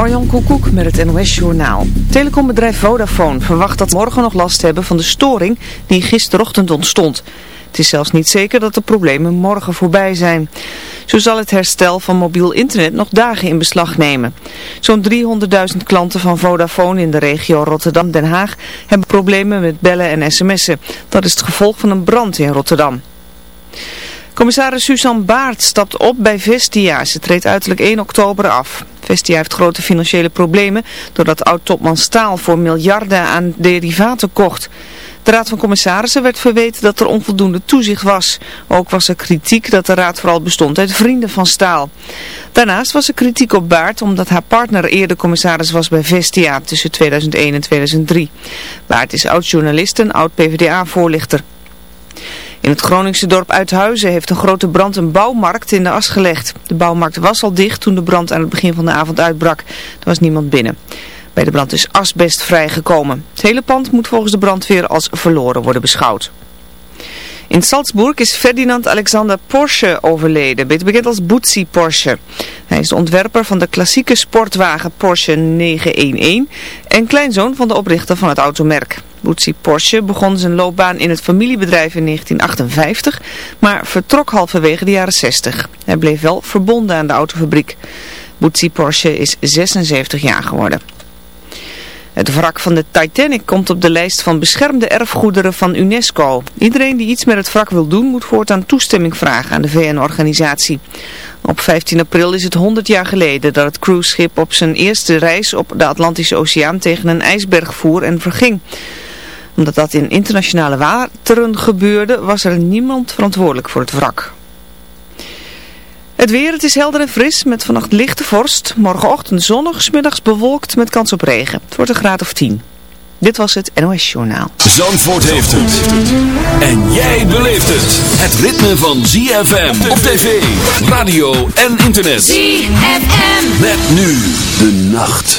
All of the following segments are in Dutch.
Marjan Koekoek met het NOS-journaal. Telecombedrijf Vodafone verwacht dat morgen nog last hebben van de storing die gisterochtend ontstond. Het is zelfs niet zeker dat de problemen morgen voorbij zijn. Zo zal het herstel van mobiel internet nog dagen in beslag nemen. Zo'n 300.000 klanten van Vodafone in de regio Rotterdam-Den Haag hebben problemen met bellen en sms'en. Dat is het gevolg van een brand in Rotterdam. Commissaris Suzanne Baart stapt op bij Vestia. Ze treedt uiterlijk 1 oktober af. Vestia heeft grote financiële problemen doordat oud-topman Staal voor miljarden aan derivaten kocht. De Raad van Commissarissen werd verweten dat er onvoldoende toezicht was. Ook was er kritiek dat de raad vooral bestond uit vrienden van Staal. Daarnaast was er kritiek op Baart omdat haar partner eerder commissaris was bij Vestia tussen 2001 en 2003. Baart is oud-journalist en oud-PVDA-voorlichter. In het Groningse dorp Uithuizen heeft een grote brand een bouwmarkt in de as gelegd. De bouwmarkt was al dicht toen de brand aan het begin van de avond uitbrak. Er was niemand binnen. Bij de brand is asbest vrijgekomen. Het hele pand moet volgens de brandweer als verloren worden beschouwd. In Salzburg is Ferdinand Alexander Porsche overleden, beter bekend als Bootsy Porsche. Hij is de ontwerper van de klassieke sportwagen Porsche 911 en kleinzoon van de oprichter van het automerk. Bootsy Porsche begon zijn loopbaan in het familiebedrijf in 1958, maar vertrok halverwege de jaren 60. Hij bleef wel verbonden aan de autofabriek. Bootsy Porsche is 76 jaar geworden. Het wrak van de Titanic komt op de lijst van beschermde erfgoederen van UNESCO. Iedereen die iets met het wrak wil doen moet voortaan toestemming vragen aan de VN-organisatie. Op 15 april is het 100 jaar geleden dat het cruiseschip op zijn eerste reis op de Atlantische Oceaan tegen een ijsberg voer en verging. Omdat dat in internationale wateren gebeurde was er niemand verantwoordelijk voor het wrak. Het weer, het is helder en fris met vannacht lichte vorst. Morgenochtend zonnig, smiddags bewolkt met kans op regen. Het wordt een graad of 10. Dit was het NOS Journaal. Zandvoort heeft het. En jij beleeft het. Het ritme van ZFM op tv, radio en internet. ZFM. Met nu de nacht.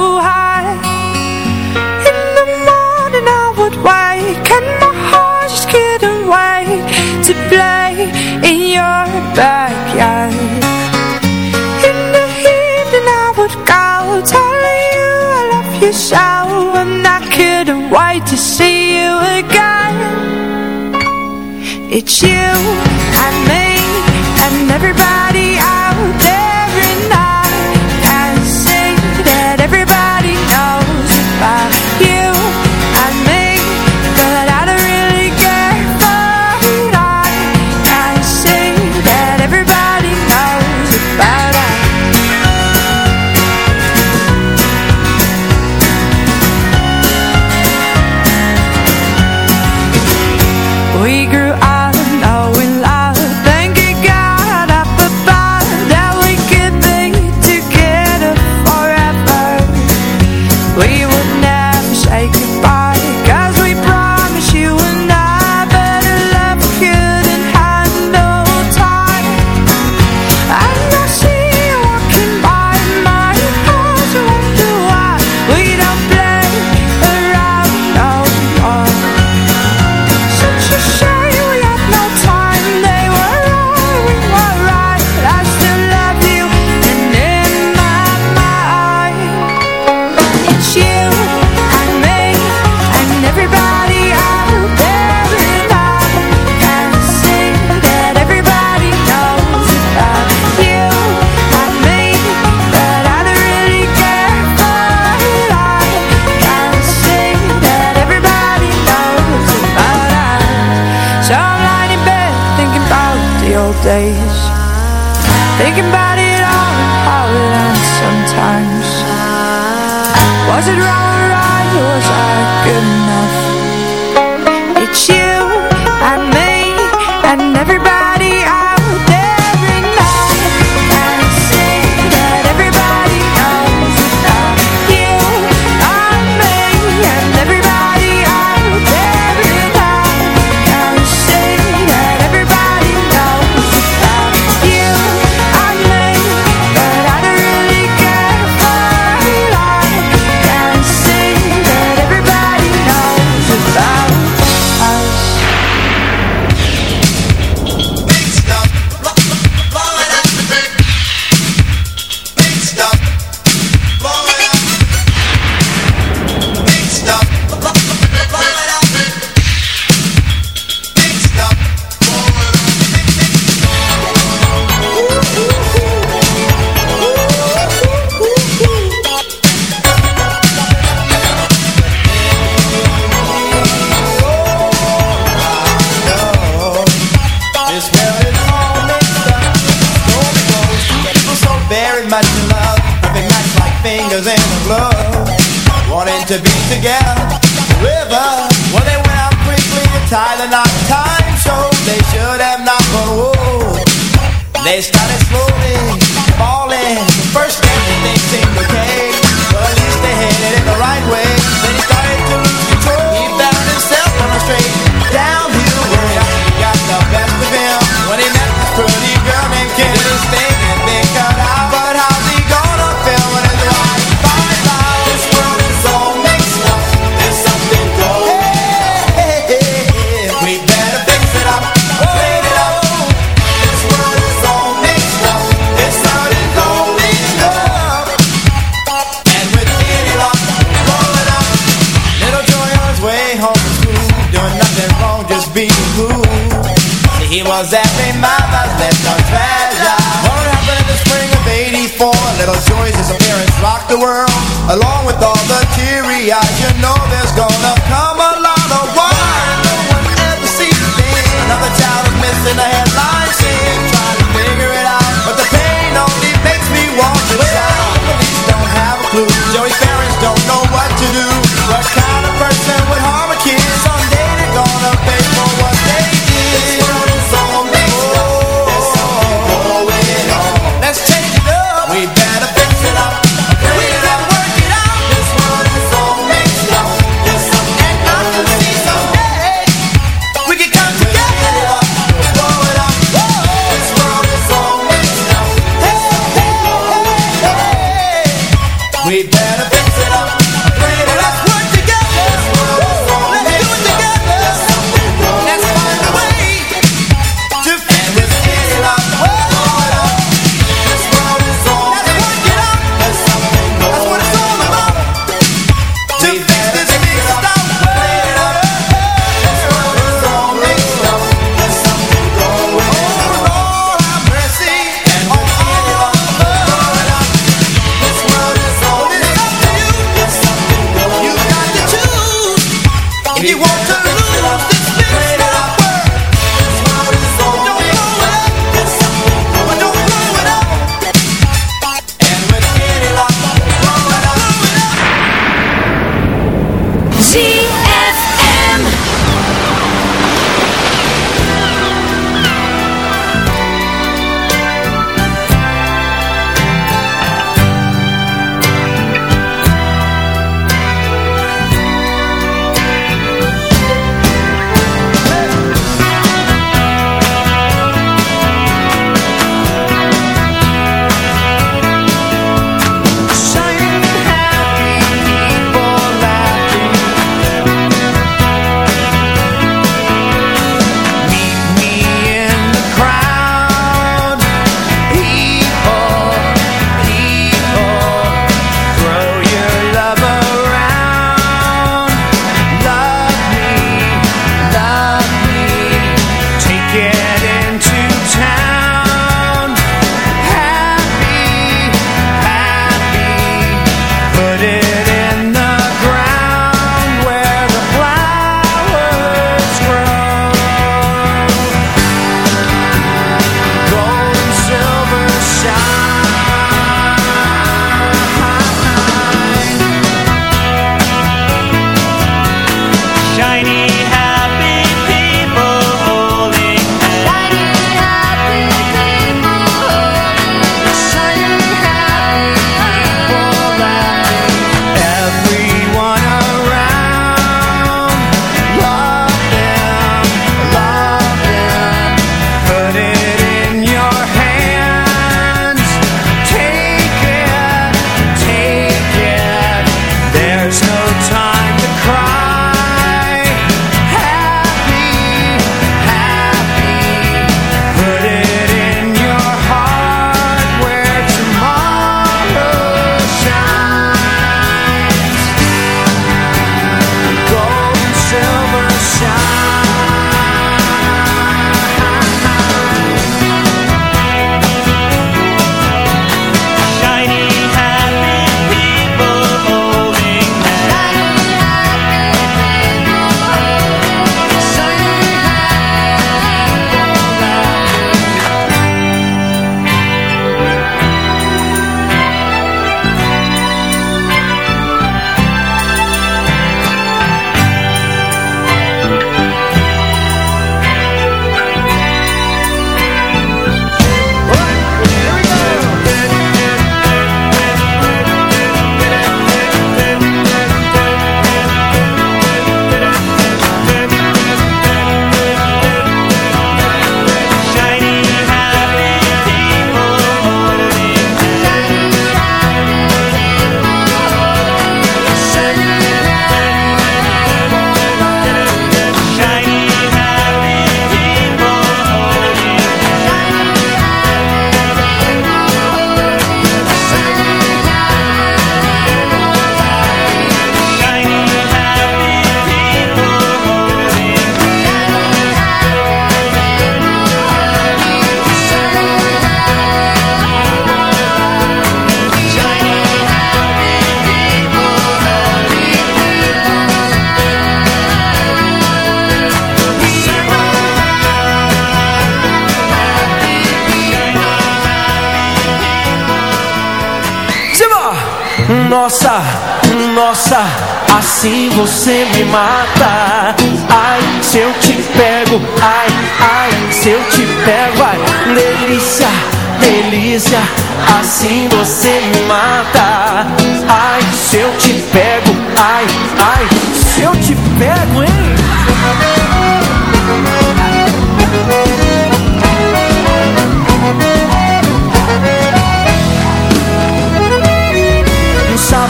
all the teary eyes, you know there's gonna come.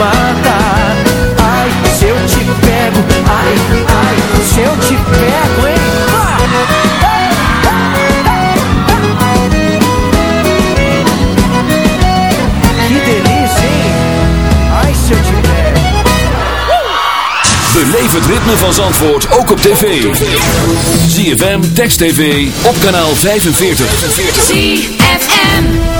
matar Ai, se eu te pego Ai, ai, se eu te pego, hein? Que delícia, hein? Ai, se eu te Beleef het ritme van Zandvoort ook op tv. ZFM, Text TV, op kanaal 45 ZFM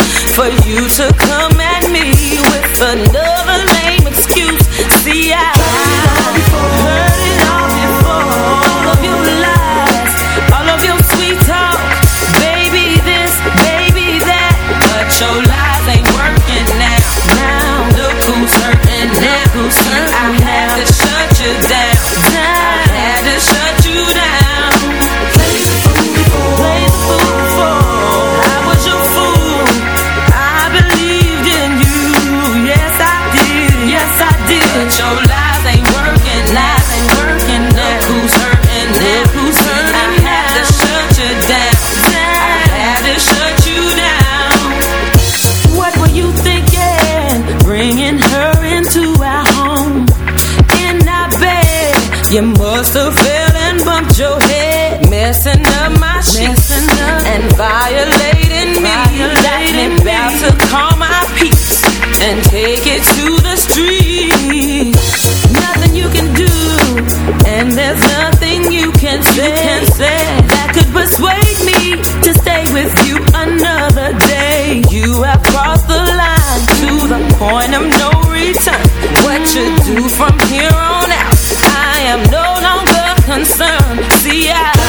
for you to come at me with another. should do from here on out. I am no longer concerned. See, I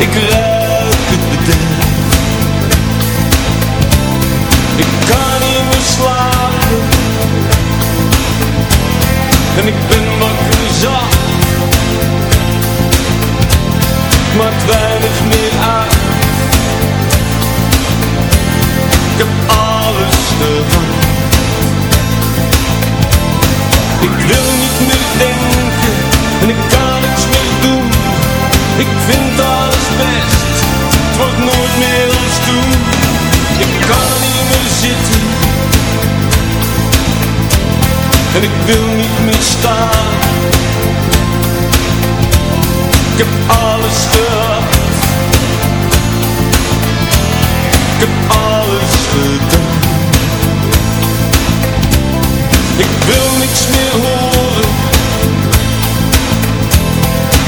Ik ruik het bedek. Ik kan niet meer slapen. En ik ben wakker zacht. Maakt weinig meer uit. Ik heb alles gedaan. Ik wil niet meer denken En ik kan niks meer doen. Ik vind dat best, het wordt nooit meer als doen. Ik kan niet meer zitten. En ik wil niet meer staan. Ik heb alles gehad. Ik heb alles gedaan. Ik wil niks meer horen.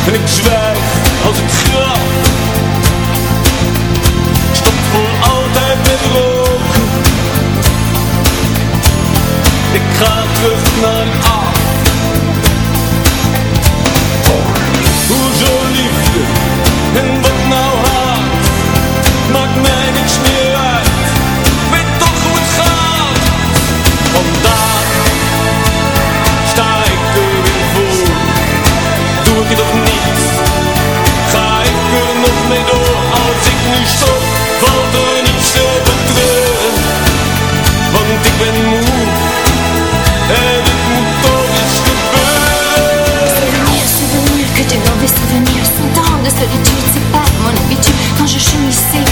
En ik zwijg als ik straf. gaat lucht naar quand je chemissais